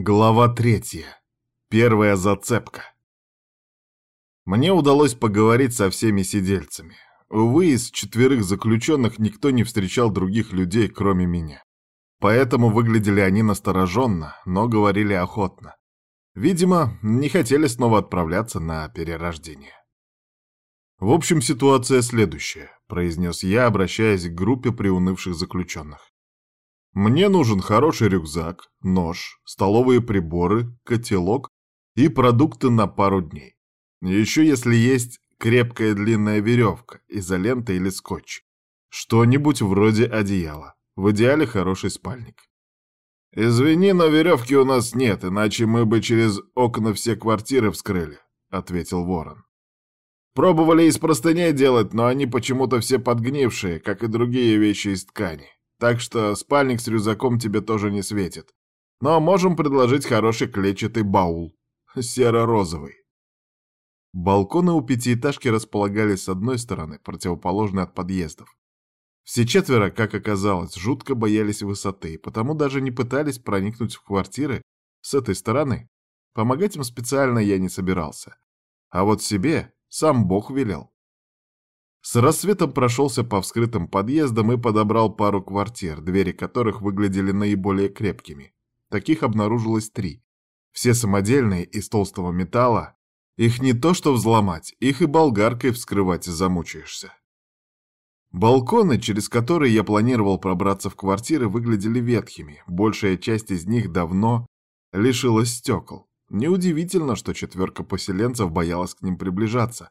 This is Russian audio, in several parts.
Глава третья. Первая зацепка. Мне удалось поговорить со всеми сидельцами. Увы, из четверых заключенных никто не встречал других людей, кроме меня. Поэтому выглядели они настороженно, но говорили охотно. Видимо, не хотели снова отправляться на перерождение. «В общем, ситуация следующая», — произнес я, обращаясь к группе приунывших заключенных. Мне нужен хороший рюкзак, нож, столовые приборы, котелок и продукты на пару дней. Еще если есть крепкая длинная веревка, изолента или скотч. Что-нибудь вроде одеяла. В идеале хороший спальник. «Извини, но веревки у нас нет, иначе мы бы через окна все квартиры вскрыли», — ответил Ворон. «Пробовали из простыней делать, но они почему-то все подгнившие, как и другие вещи из ткани. Так что спальник с рюкзаком тебе тоже не светит. Но можем предложить хороший клетчатый баул. Серо-розовый. Балконы у пятиэтажки располагались с одной стороны, противоположной от подъездов. Все четверо, как оказалось, жутко боялись высоты, потому даже не пытались проникнуть в квартиры с этой стороны. Помогать им специально я не собирался. А вот себе сам Бог велел. С рассветом прошелся по вскрытым подъездам и подобрал пару квартир, двери которых выглядели наиболее крепкими. Таких обнаружилось три. Все самодельные, из толстого металла. Их не то что взломать, их и болгаркой вскрывать замучаешься. Балконы, через которые я планировал пробраться в квартиры, выглядели ветхими. Большая часть из них давно лишилась стекол. Неудивительно, что четверка поселенцев боялась к ним приближаться.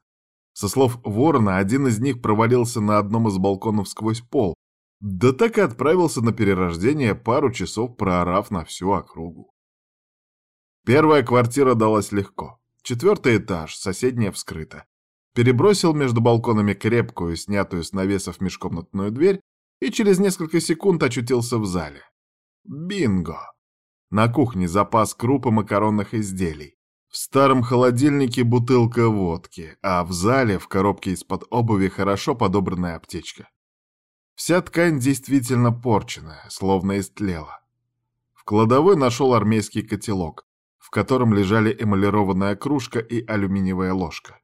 Со слов ворона, один из них провалился на одном из балконов сквозь пол, да так и отправился на перерождение, пару часов проорав на всю округу. Первая квартира далась легко. Четвертый этаж, соседняя вскрыта. Перебросил между балконами крепкую, снятую с навесов межкомнатную дверь и через несколько секунд очутился в зале. Бинго! На кухне запас круп и макаронных изделий. В старом холодильнике бутылка водки, а в зале в коробке из-под обуви хорошо подобранная аптечка. Вся ткань действительно порченная, словно истлела. В кладовой нашел армейский котелок, в котором лежали эмалированная кружка и алюминиевая ложка.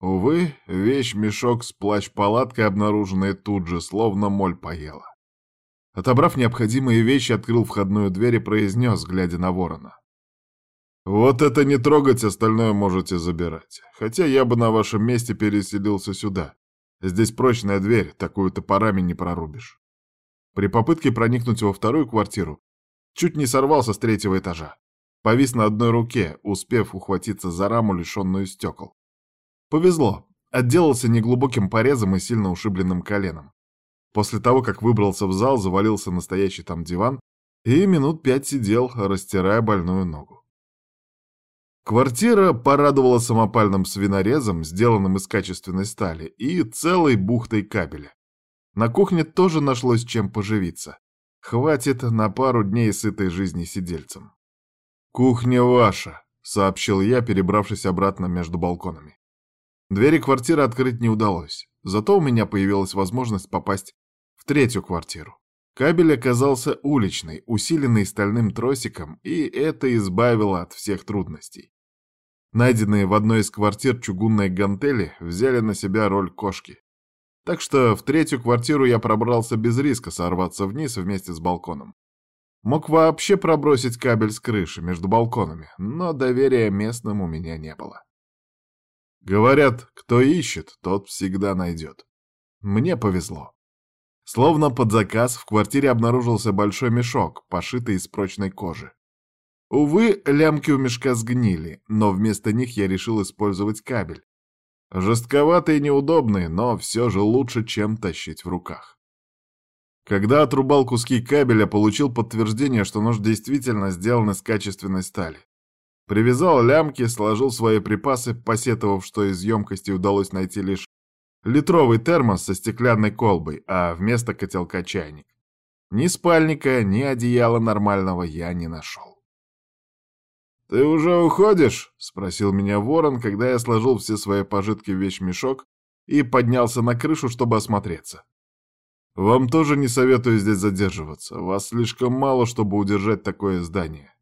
Увы, вещь-мешок с плащ-палаткой, обнаруженные тут же, словно моль поела. Отобрав необходимые вещи, открыл входную дверь и произнес, глядя на ворона. Вот это не трогать, остальное можете забирать. Хотя я бы на вашем месте переселился сюда. Здесь прочная дверь, такую топорами не прорубишь. При попытке проникнуть во вторую квартиру чуть не сорвался с третьего этажа. Повис на одной руке, успев ухватиться за раму, лишенную стекол. Повезло, отделался неглубоким порезом и сильно ушибленным коленом. После того, как выбрался в зал, завалился настоящий там диван и минут пять сидел, растирая больную ногу. Квартира порадовала самопальным свинорезом, сделанным из качественной стали, и целой бухтой кабеля. На кухне тоже нашлось чем поживиться. Хватит на пару дней сытой жизни сидельцам. «Кухня ваша», — сообщил я, перебравшись обратно между балконами. Двери квартиры открыть не удалось, зато у меня появилась возможность попасть в третью квартиру. Кабель оказался уличный, усиленный стальным тросиком, и это избавило от всех трудностей. Найденные в одной из квартир чугунные гантели взяли на себя роль кошки. Так что в третью квартиру я пробрался без риска сорваться вниз вместе с балконом. Мог вообще пробросить кабель с крыши между балконами, но доверия местным у меня не было. Говорят, кто ищет, тот всегда найдет. Мне повезло. Словно под заказ в квартире обнаружился большой мешок, пошитый из прочной кожи. Увы, лямки у мешка сгнили, но вместо них я решил использовать кабель. Жестковатый и неудобный, но все же лучше, чем тащить в руках. Когда отрубал куски кабеля, получил подтверждение, что нож действительно сделан из качественной стали. Привязал лямки, сложил свои припасы, посетовав, что из емкости удалось найти лишь литровый термос со стеклянной колбой, а вместо котелка чайник. Ни спальника, ни одеяла нормального я не нашел. «Ты уже уходишь?» — спросил меня ворон, когда я сложил все свои пожитки в вещмешок и поднялся на крышу, чтобы осмотреться. «Вам тоже не советую здесь задерживаться. Вас слишком мало, чтобы удержать такое здание.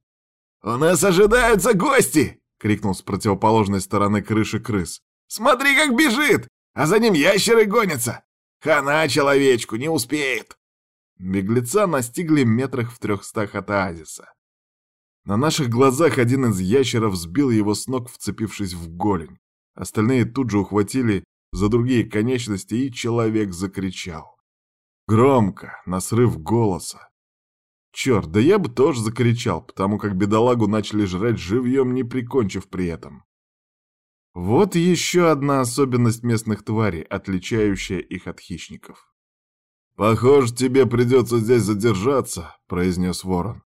«У нас ожидаются гости!» — крикнул с противоположной стороны крыши крыс. «Смотри, как бежит! А за ним ящеры гонятся! Хана человечку, не успеет!» Беглеца настигли метрах в трехстах от оазиса. На наших глазах один из ящеров сбил его с ног, вцепившись в голень. Остальные тут же ухватили за другие конечности, и человек закричал. Громко, на срыв голоса. Черт, да я бы тоже закричал, потому как бедолагу начали жрать живьем, не прикончив при этом. Вот еще одна особенность местных тварей, отличающая их от хищников. «Похоже, тебе придется здесь задержаться», — произнес ворон.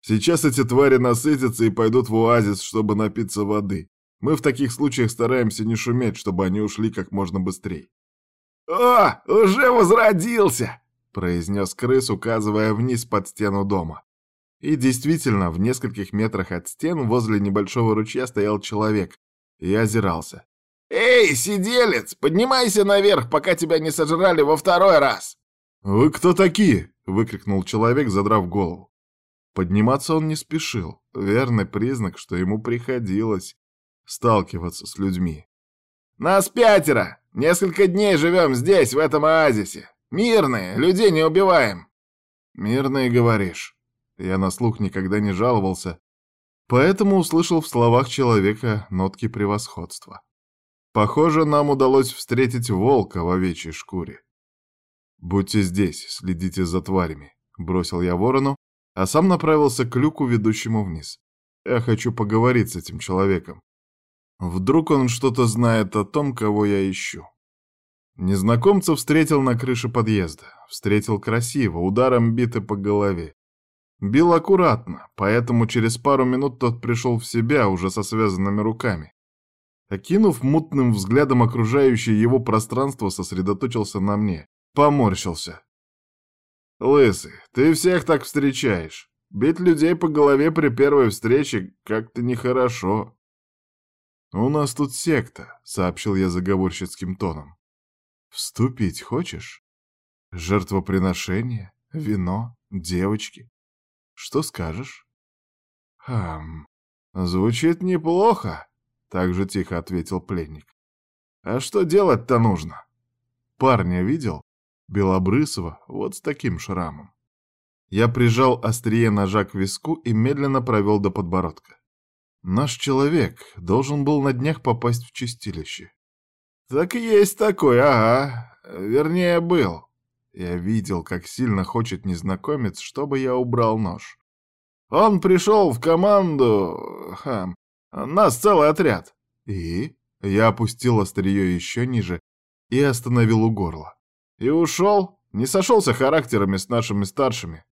«Сейчас эти твари насытятся и пойдут в оазис, чтобы напиться воды. Мы в таких случаях стараемся не шуметь, чтобы они ушли как можно быстрее». «О, уже возродился!» произнес крыс, указывая вниз под стену дома. И действительно, в нескольких метрах от стен возле небольшого ручья стоял человек и озирался. «Эй, сиделец, поднимайся наверх, пока тебя не сожрали во второй раз!» «Вы кто такие?» — выкрикнул человек, задрав голову. Подниматься он не спешил, верный признак, что ему приходилось сталкиваться с людьми. «Нас пятеро! Несколько дней живем здесь, в этом оазисе. Мирные, людей не убиваем. Мирные, говоришь. Я на слух никогда не жаловался, поэтому услышал в словах человека нотки превосходства. Похоже, нам удалось встретить волка в овечьей шкуре. «Будьте здесь, следите за тварями», — бросил я ворону, а сам направился к люку, ведущему вниз. Я хочу поговорить с этим человеком. Вдруг он что-то знает о том, кого я ищу. Незнакомца встретил на крыше подъезда. Встретил красиво, ударом биты по голове. Бил аккуратно, поэтому через пару минут тот пришел в себя уже со связанными руками. Окинув мутным взглядом окружающее его пространство, сосредоточился на мне. Поморщился. «Лысый, ты всех так встречаешь. Бить людей по голове при первой встрече как-то нехорошо». «У нас тут секта», — сообщил я заговорщицким тоном. Вступить хочешь? Жертвоприношение, вино, девочки. Что скажешь? Хм, звучит неплохо, так же тихо ответил пленник. А что делать-то нужно? Парня видел? Белобрысого, вот с таким шрамом. Я прижал острие ножа к виску и медленно провел до подбородка. Наш человек должен был на днях попасть в чистилище. «Так есть такой, ага. Вернее, был. Я видел, как сильно хочет незнакомец, чтобы я убрал нож. Он пришел в команду... Хм, нас целый отряд. И? Я опустил острие еще ниже и остановил у горла. И ушел. Не сошелся характерами с нашими старшими.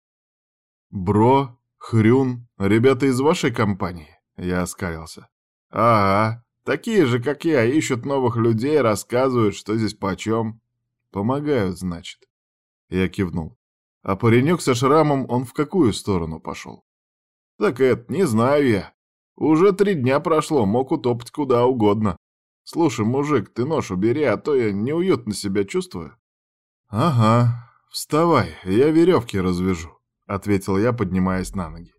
Бро, Хрюн, ребята из вашей компании? Я оскалился. Ага, Такие же, как я, ищут новых людей, рассказывают, что здесь почем. Помогают, значит. Я кивнул. А паренек со шрамом, он в какую сторону пошел? Так это, не знаю я. Уже три дня прошло, мог утопать куда угодно. Слушай, мужик, ты нож убери, а то я неуютно себя чувствую. Ага, вставай, я веревки развяжу, ответил я, поднимаясь на ноги.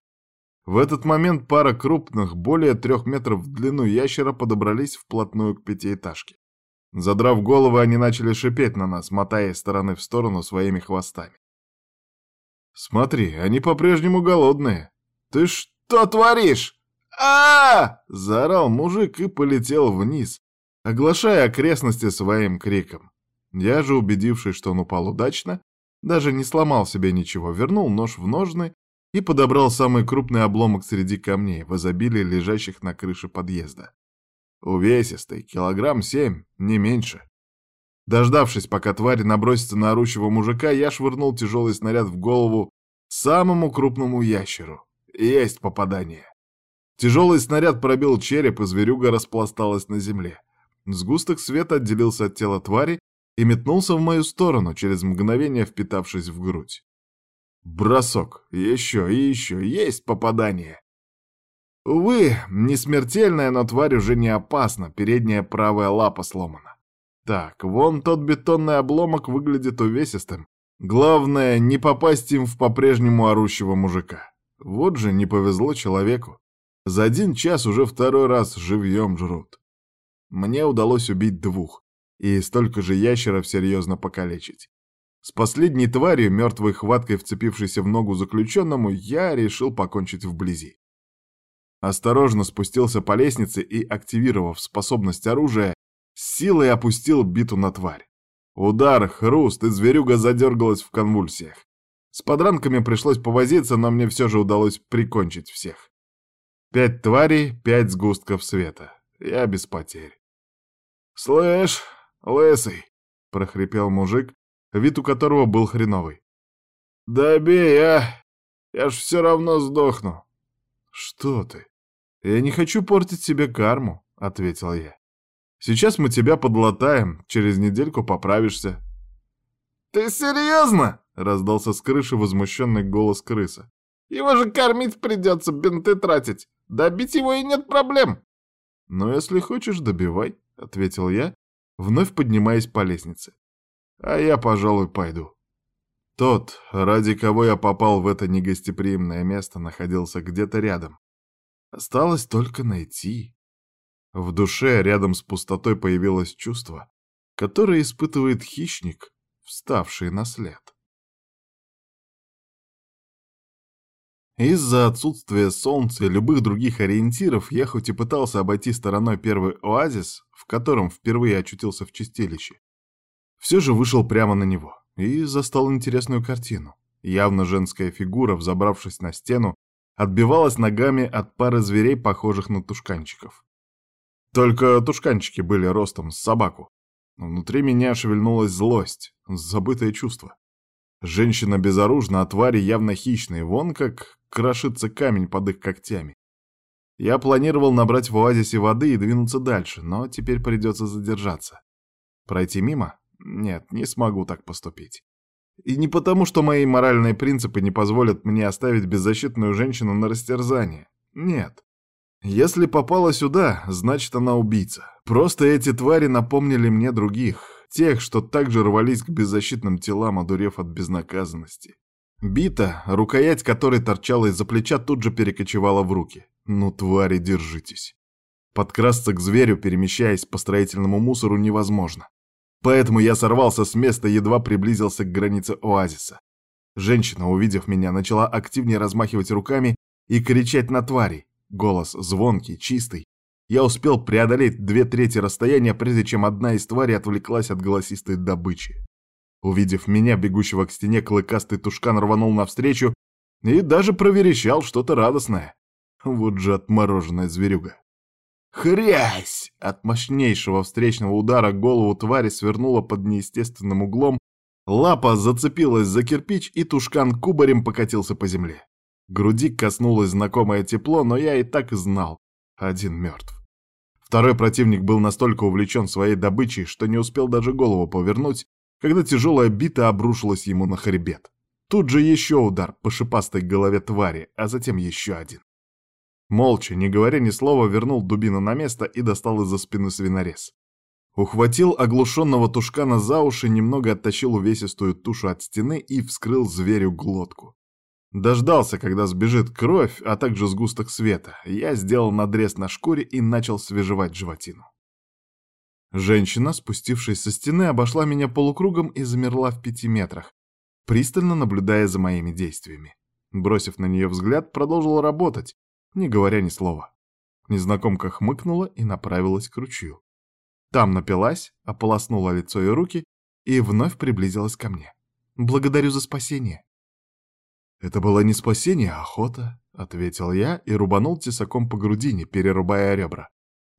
В этот момент пара крупных, более трех метров в длину ящера подобрались вплотную к пятиэтажке. Задрав головы, они начали шипеть на нас, мотая из стороны в сторону своими хвостами. «Смотри, они по-прежнему голодные. Ты что творишь? а, заорал мужик и полетел вниз, оглашая окрестности своим криком. Я же, убедившись, что он упал удачно, даже не сломал себе ничего, вернул нож в ножны и подобрал самый крупный обломок среди камней, в изобилии лежащих на крыше подъезда. Увесистый, килограмм семь, не меньше. Дождавшись, пока тварь набросится на орущего мужика, я швырнул тяжелый снаряд в голову самому крупному ящеру. Есть попадание. Тяжелый снаряд пробил череп, и зверюга распласталась на земле. Сгусток света отделился от тела твари и метнулся в мою сторону, через мгновение впитавшись в грудь. Бросок. Еще и еще. Есть попадание. Увы, не смертельная, но тварь уже не опасна. Передняя правая лапа сломана. Так, вон тот бетонный обломок выглядит увесистым. Главное, не попасть им в по-прежнему орущего мужика. Вот же не повезло человеку. За один час уже второй раз живьем жрут. Мне удалось убить двух и столько же ящеров серьезно покалечить. С последней тварью, мертвой хваткой вцепившейся в ногу заключенному, я решил покончить вблизи. Осторожно спустился по лестнице и, активировав способность оружия, силой опустил биту на тварь. Удар, хруст, и зверюга задергалась в конвульсиях. С подранками пришлось повозиться, но мне все же удалось прикончить всех. Пять тварей, пять сгустков света. Я без потерь. «Слышь, лысый!» — прохрипел мужик, вид у которого был хреновый. «Добей, а! Я ж все равно сдохну!» «Что ты? Я не хочу портить себе карму», — ответил я. «Сейчас мы тебя подлатаем, через недельку поправишься». «Ты серьезно?» — раздался с крыши возмущенный голос крыса. «Его же кормить придется, бинты тратить. Добить его и нет проблем». «Ну, если хочешь, добивай», — ответил я, вновь поднимаясь по лестнице. «А я, пожалуй, пойду». Тот, ради кого я попал в это негостеприимное место, находился где-то рядом. Осталось только найти. В душе рядом с пустотой появилось чувство, которое испытывает хищник, вставший на след. Из-за отсутствия солнца и любых других ориентиров я хоть и пытался обойти стороной первый оазис, в котором впервые очутился в чистилище, все же вышел прямо на него и застал интересную картину. Явно женская фигура, взобравшись на стену, отбивалась ногами от пары зверей, похожих на тушканчиков. Только тушканчики были ростом с собаку. Внутри меня шевельнулась злость, забытое чувство. Женщина безоружна, а твари явно хищные, вон как крошится камень под их когтями. Я планировал набрать в оазисе воды и двинуться дальше, но теперь придется задержаться. Пройти мимо? Нет, не смогу так поступить. И не потому, что мои моральные принципы не позволят мне оставить беззащитную женщину на растерзание. Нет. Если попала сюда, значит она убийца. Просто эти твари напомнили мне других, тех, что также рвались к беззащитным телам, одурев от безнаказанности. Бита, рукоять которой торчала из-за плеча, тут же перекочевала в руки. Ну, твари, держитесь. Подкрасться к зверю, перемещаясь по строительному мусору, невозможно. Поэтому я сорвался с места едва приблизился к границе оазиса. Женщина, увидев меня, начала активнее размахивать руками и кричать на твари. Голос звонкий, чистый. Я успел преодолеть две трети расстояния, прежде чем одна из тварей отвлеклась от голосистой добычи. Увидев меня, бегущего к стене, клыкастый тушкан рванул навстречу и даже проверещал что-то радостное. Вот же отмороженная зверюга. Хрясь! От мощнейшего встречного удара голову твари свернула под неестественным углом, лапа зацепилась за кирпич, и тушкан кубарем покатился по земле. Груди коснулось знакомое тепло, но я и так знал. Один мертв. Второй противник был настолько увлечен своей добычей, что не успел даже голову повернуть, когда тяжелая бита обрушилась ему на хребет. Тут же еще удар по шипастой голове твари, а затем еще один. Молча, не говоря ни слова, вернул дубину на место и достал из-за спины свинорез. Ухватил оглушенного тушкана за уши, немного оттащил увесистую тушу от стены и вскрыл зверю глотку. Дождался, когда сбежит кровь, а также сгусток света. Я сделал надрез на шкуре и начал свежевать животину. Женщина, спустившись со стены, обошла меня полукругом и замерла в пяти метрах, пристально наблюдая за моими действиями. Бросив на нее взгляд, продолжила работать, не говоря ни слова. Незнакомка хмыкнула и направилась к ручью. Там напилась, ополоснула лицо и руки и вновь приблизилась ко мне. «Благодарю за спасение». «Это было не спасение, а охота», — ответил я и рубанул тесаком по грудине, перерубая ребра.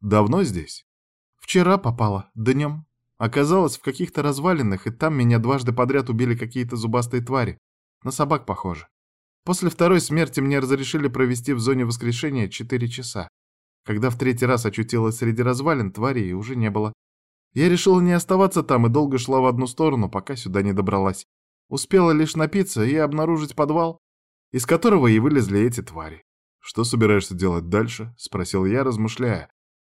«Давно здесь?» «Вчера попала, днем. Оказалось, в каких-то развалинах, и там меня дважды подряд убили какие-то зубастые твари. На собак похоже. После второй смерти мне разрешили провести в зоне воскрешения 4 часа. Когда в третий раз очутилась среди развалин, тварей уже не было. Я решила не оставаться там и долго шла в одну сторону, пока сюда не добралась. Успела лишь напиться и обнаружить подвал, из которого и вылезли эти твари. «Что собираешься делать дальше?» — спросил я, размышляя.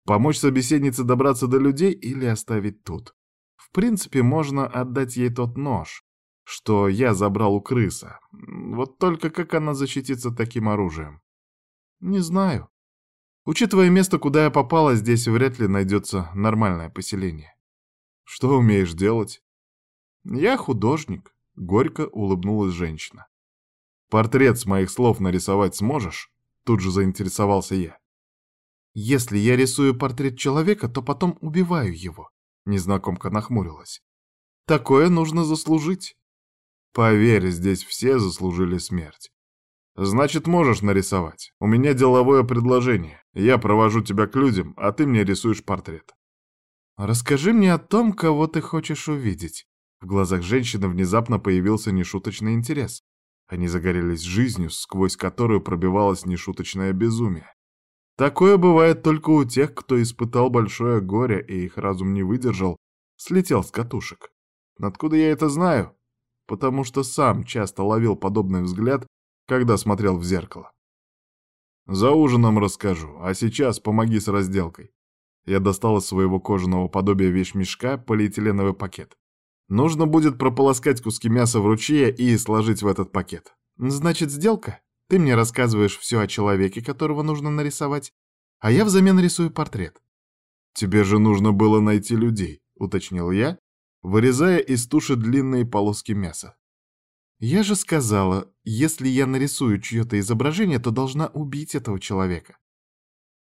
«Помочь собеседнице добраться до людей или оставить тут?» В принципе, можно отдать ей тот нож, что я забрал у крыса. Вот только как она защитится таким оружием? Не знаю. Учитывая место, куда я попала, здесь вряд ли найдется нормальное поселение. Что умеешь делать? Я художник, горько улыбнулась женщина. Портрет с моих слов нарисовать сможешь? Тут же заинтересовался я. Если я рисую портрет человека, то потом убиваю его. Незнакомка нахмурилась. Такое нужно заслужить. Поверь, здесь все заслужили смерть. Значит, можешь нарисовать. У меня деловое предложение. Я провожу тебя к людям, а ты мне рисуешь портрет. Расскажи мне о том, кого ты хочешь увидеть. В глазах женщины внезапно появился нешуточный интерес. Они загорелись жизнью, сквозь которую пробивалось нешуточное безумие. Такое бывает только у тех, кто испытал большое горе и их разум не выдержал, слетел с катушек. Откуда я это знаю? Потому что сам часто ловил подобный взгляд, когда смотрел в зеркало. За ужином расскажу, а сейчас помоги с разделкой. Я достал из своего кожаного подобия вещмешка полиэтиленовый пакет. Нужно будет прополоскать куски мяса в ручье и сложить в этот пакет. Значит, сделка? Ты мне рассказываешь все о человеке, которого нужно нарисовать, а я взамен рисую портрет. Тебе же нужно было найти людей, уточнил я, вырезая из туши длинные полоски мяса. Я же сказала, если я нарисую чье-то изображение, то должна убить этого человека.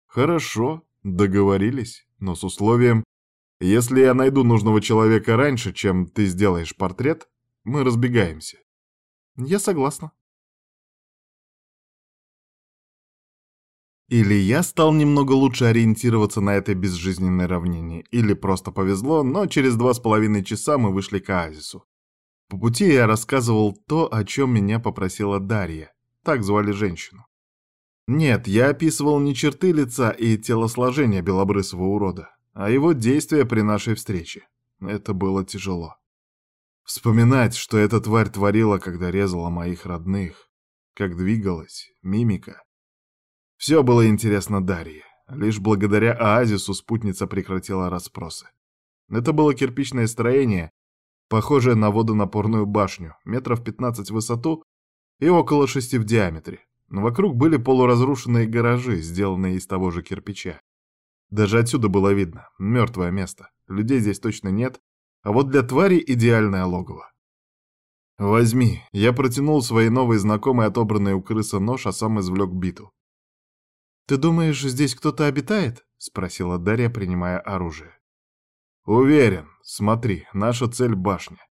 Хорошо, договорились, но с условием, если я найду нужного человека раньше, чем ты сделаешь портрет, мы разбегаемся. Я согласна. Или я стал немного лучше ориентироваться на этой безжизненной равнине, или просто повезло, но через два с половиной часа мы вышли к оазису. По пути я рассказывал то, о чем меня попросила Дарья, так звали женщину. Нет, я описывал не черты лица и телосложения белобрысого урода, а его действия при нашей встрече. Это было тяжело. Вспоминать, что эта тварь творила, когда резала моих родных, как двигалась, мимика. Все было интересно Дарье. Лишь благодаря оазису спутница прекратила расспросы. Это было кирпичное строение, похожее на водонапорную башню, метров 15 в высоту и около 6 в диаметре. Вокруг были полуразрушенные гаражи, сделанные из того же кирпича. Даже отсюда было видно, мертвое место. Людей здесь точно нет, а вот для твари идеальное логово. «Возьми». Я протянул своей новой знакомой отобранный у крыса нож, а сам извлек биту. «Ты думаешь, здесь кто-то обитает?» — спросила Дарья, принимая оружие. «Уверен. Смотри, наша цель — башня.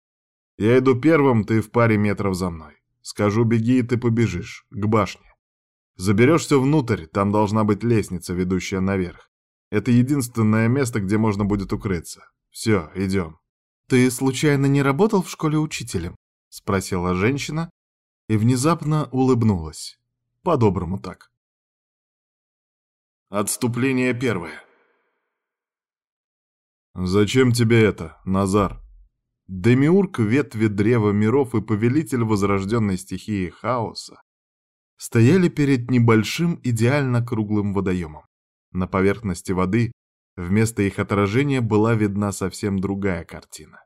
Я иду первым, ты в паре метров за мной. Скажу «беги», и ты побежишь, к башне. Заберешься внутрь, там должна быть лестница, ведущая наверх. Это единственное место, где можно будет укрыться. Все, идем». «Ты случайно не работал в школе учителем?» — спросила женщина и внезапно улыбнулась. По-доброму так. Отступление первое. «Зачем тебе это, Назар?» Демиург ветви древа миров и повелитель возрожденной стихии хаоса стояли перед небольшим идеально круглым водоемом. На поверхности воды вместо их отражения была видна совсем другая картина.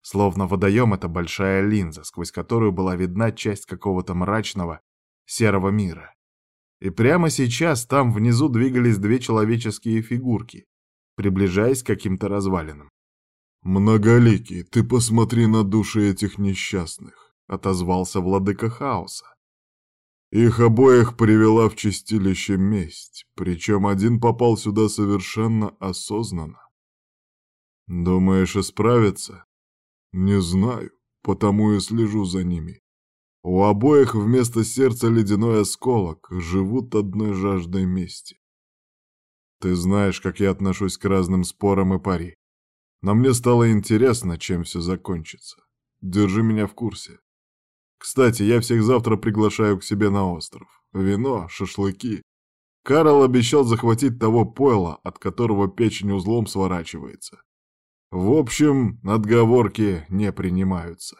Словно водоем — это большая линза, сквозь которую была видна часть какого-то мрачного, серого мира. И прямо сейчас там внизу двигались две человеческие фигурки, приближаясь к каким-то развалинам. «Многоликий, ты посмотри на души этих несчастных», — отозвался владыка хаоса. Их обоих привела в чистилище месть, причем один попал сюда совершенно осознанно. Думаешь, исправиться? Не знаю, потому и слежу за ними. У обоих вместо сердца ледяной осколок, живут одной жаждой мести. Ты знаешь, как я отношусь к разным спорам и пари. Но мне стало интересно, чем все закончится. Держи меня в курсе. Кстати, я всех завтра приглашаю к себе на остров. Вино, шашлыки. Карл обещал захватить того пойла, от которого печень узлом сворачивается. В общем, отговорки не принимаются.